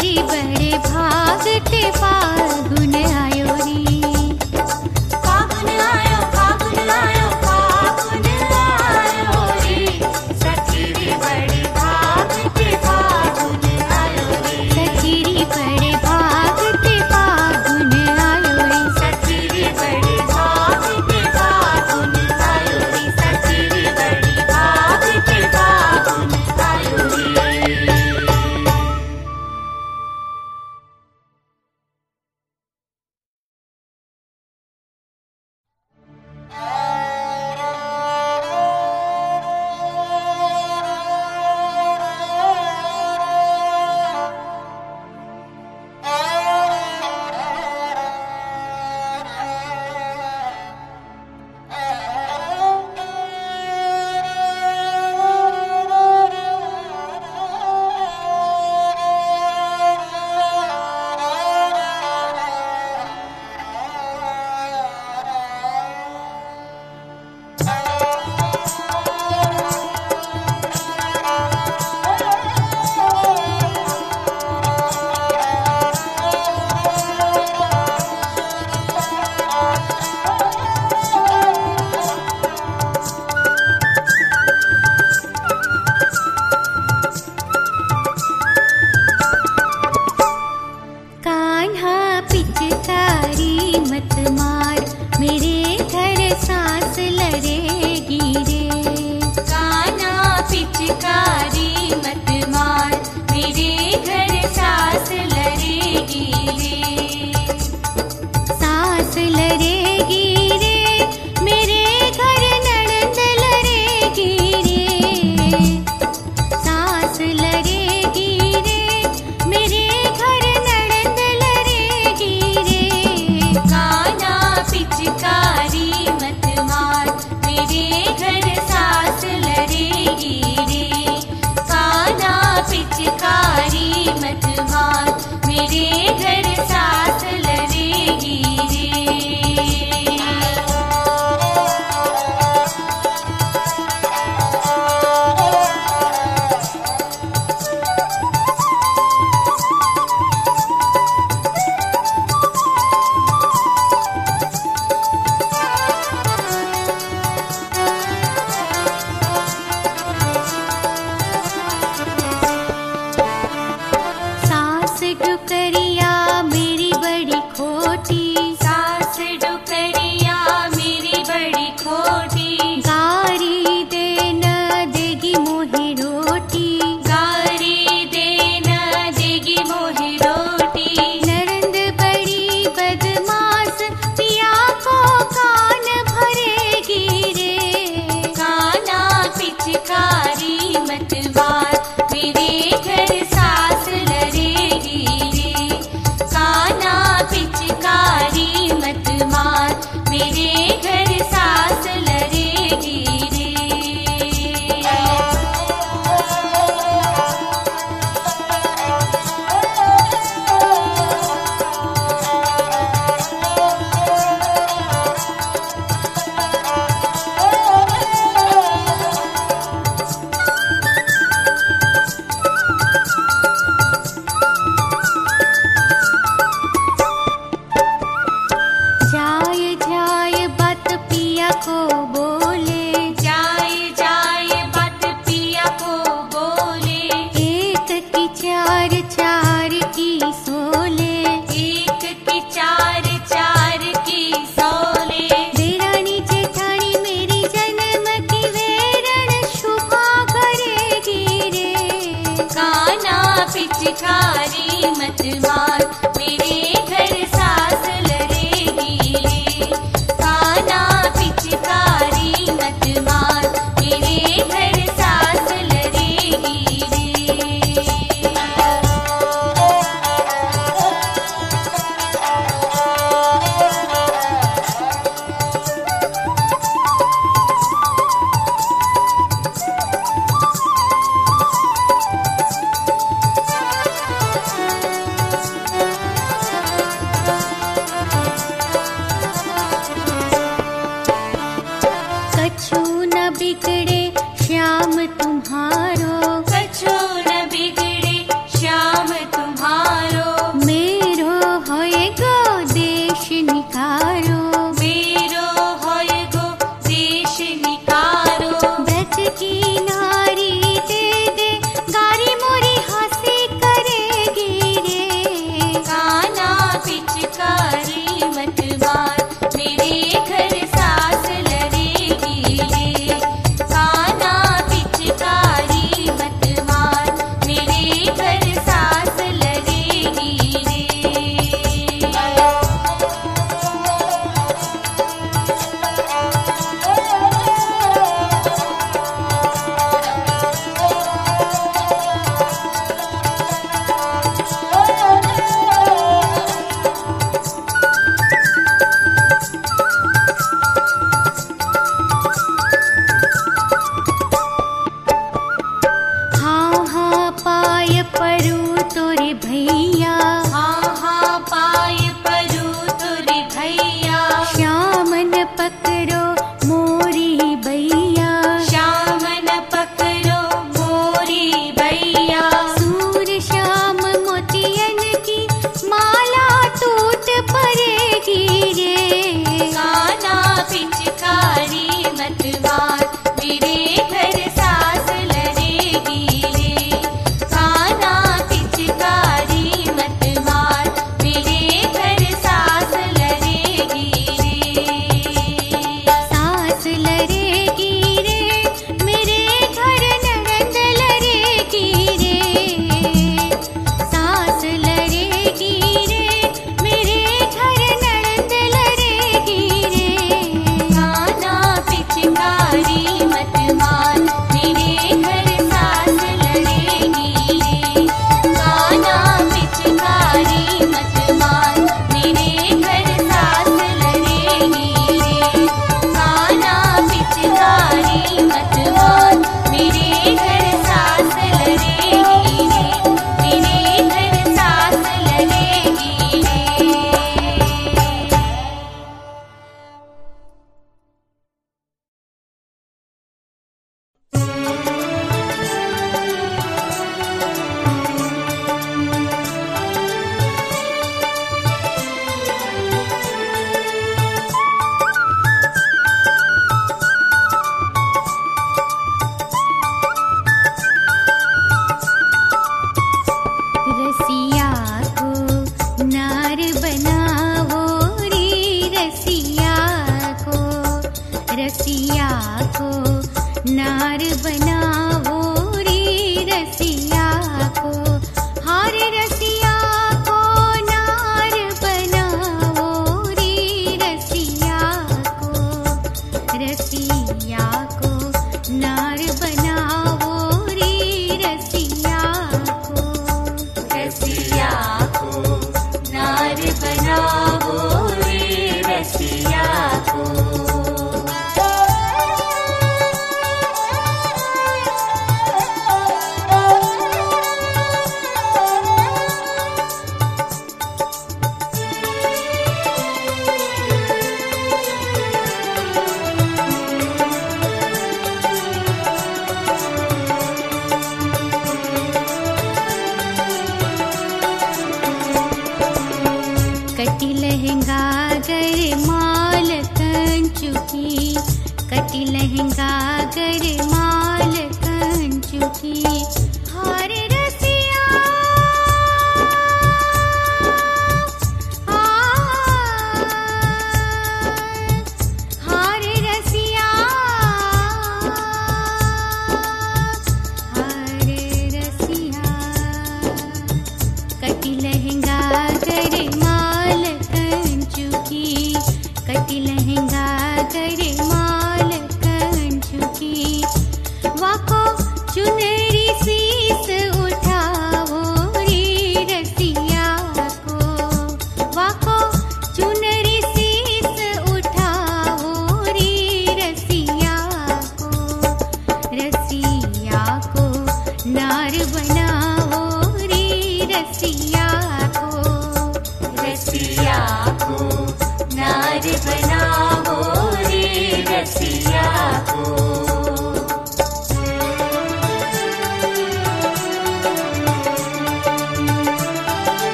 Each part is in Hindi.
तेरी बड़े के पास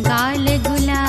गुला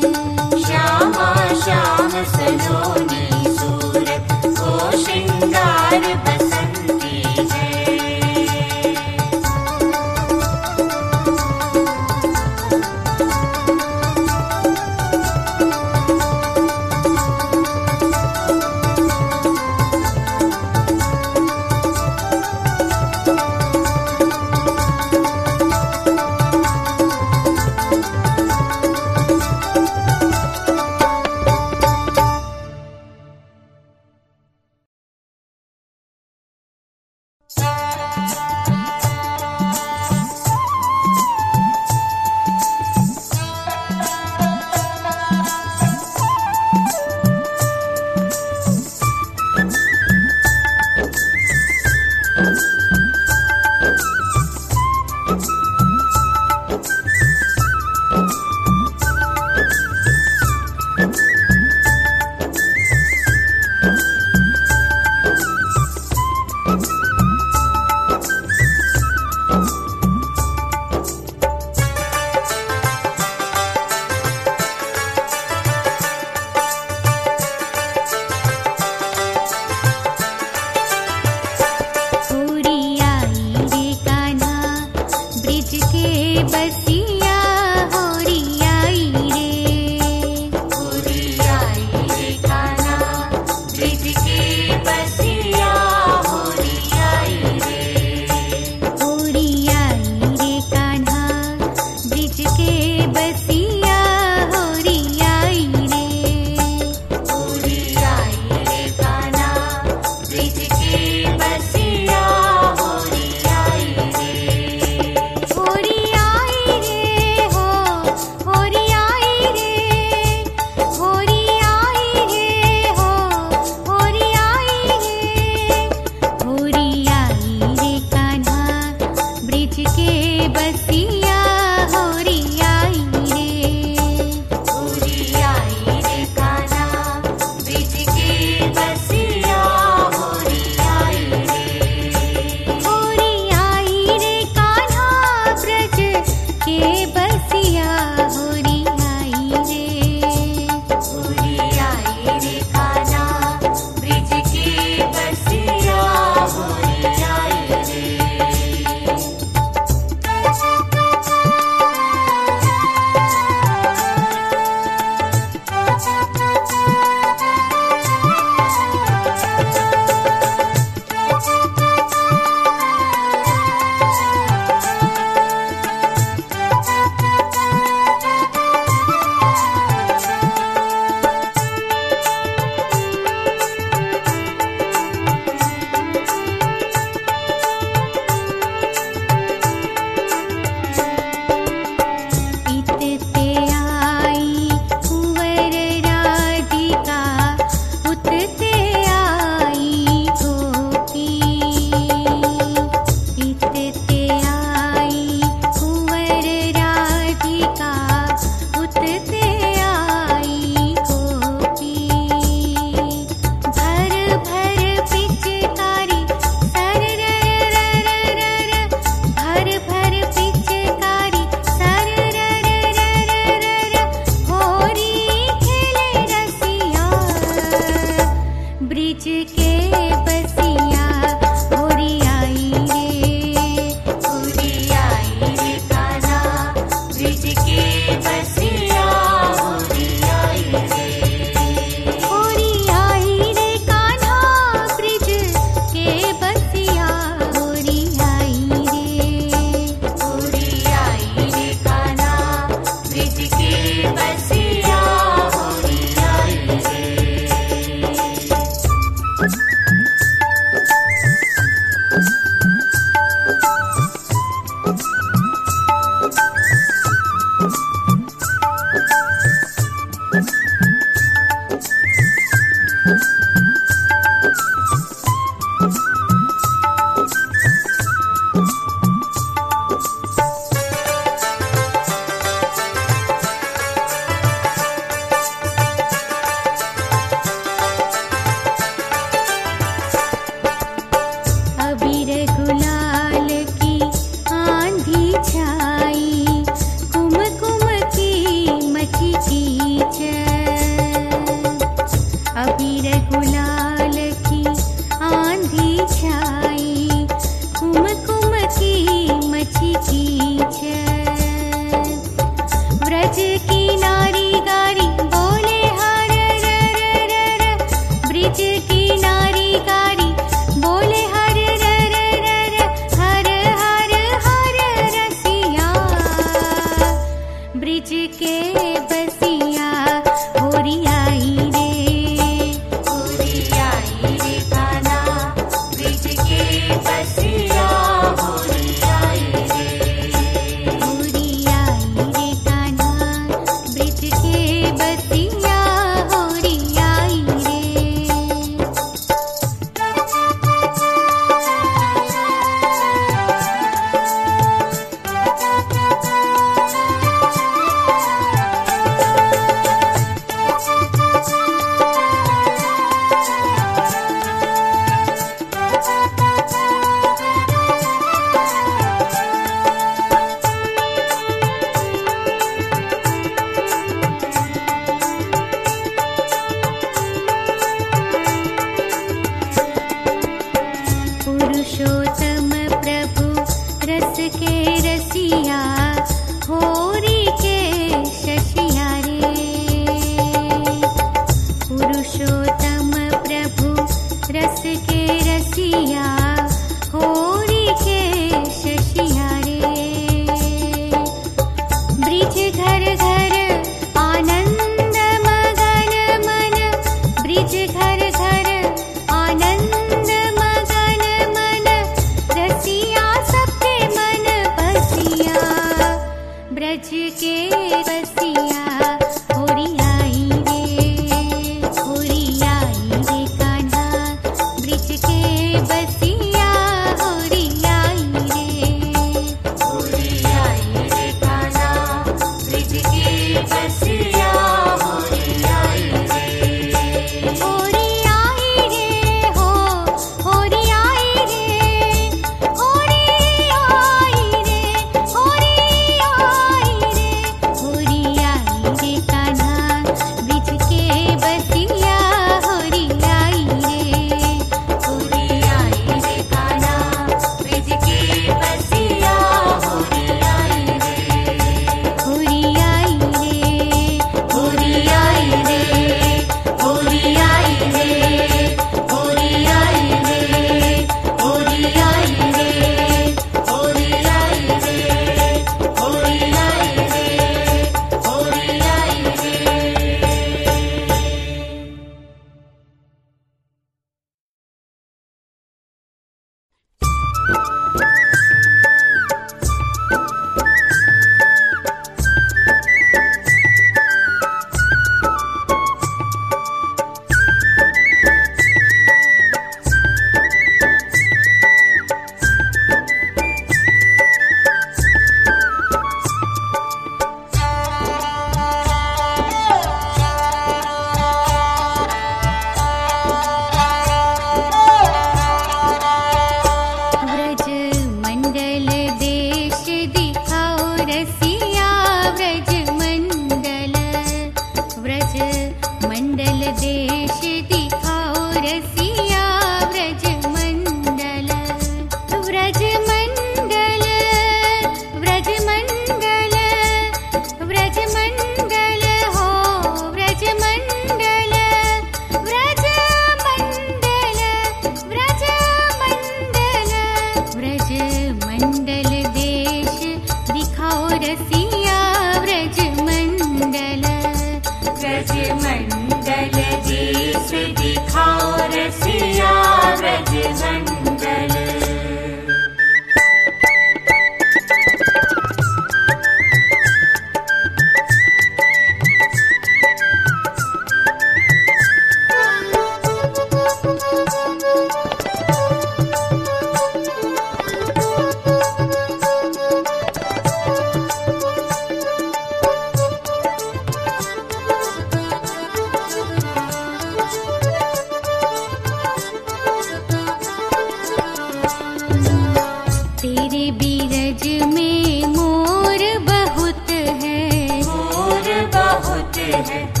Thank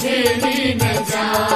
छेड़ी न जा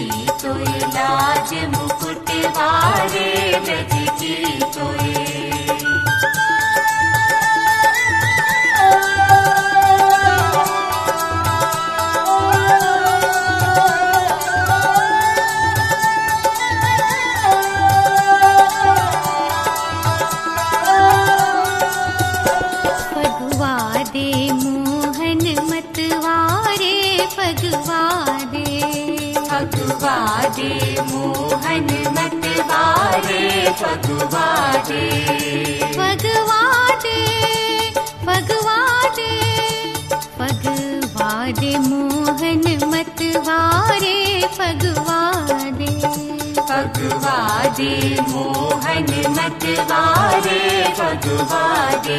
की लाज मुकुट वाले रज की तोई वाे भगवादे भगवादे भगवादे मोहन मतवारे भगवाे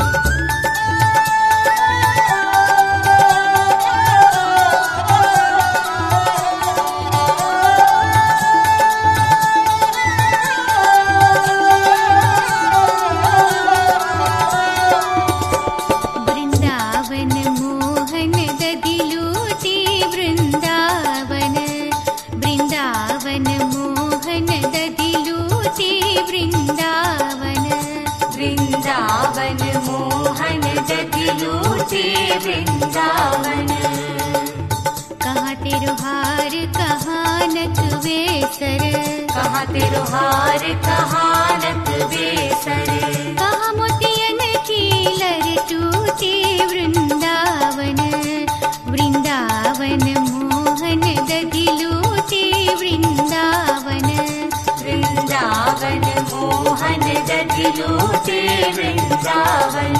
वृंदावन कहाँ तेरो हार कहाँ बेसर कहाँ तिरुहार हार कहाँ बेसर कहाँ मोतियन की लर टूटे वृंदावन वृंदावन मोहन दधिलूटे वृंदावन वृंदावन मोहन दधिलूटे वृंदावन